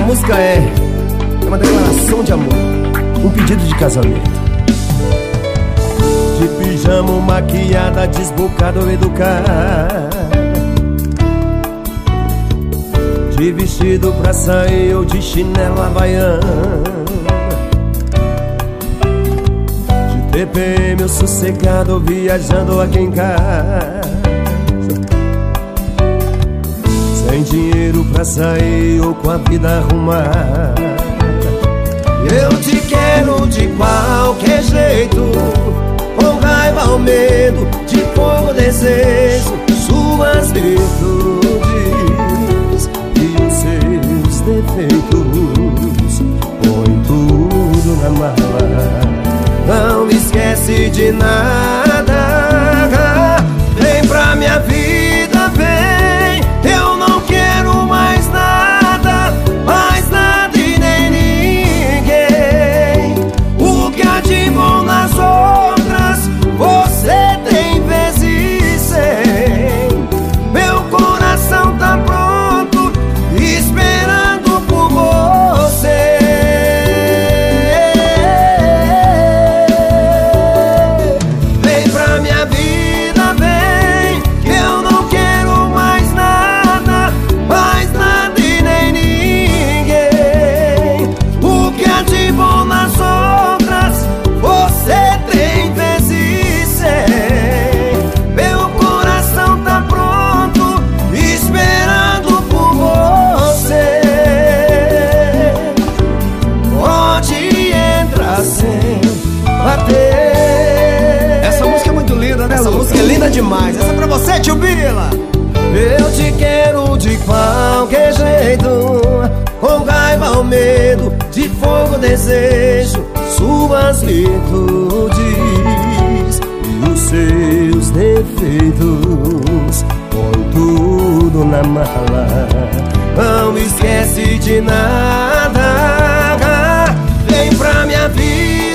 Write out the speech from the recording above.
Essa música é uma declaração de amor, um pedido de casamento. De pijama maquiada, desbocada ou educada De vestido pra sair ou de chinelo De TPM sossegado viajando aqui em casa pra sair ou com a vida arrumada. Eu te quero de qualquer jeito Com raiva ou medo, de fogo desejo Suas virtudes e os seus defeitos. Põe tudo na mala Não me esquece de nada Essa música é linda demais. Essa é pra você, tio Bila. Eu te quero de qualquer jeito, com raiva ou medo, de fogo desejo, suas virtudes e os seus defeitos. Põe tudo na mala, não esquece de nada. Vem pra minha vida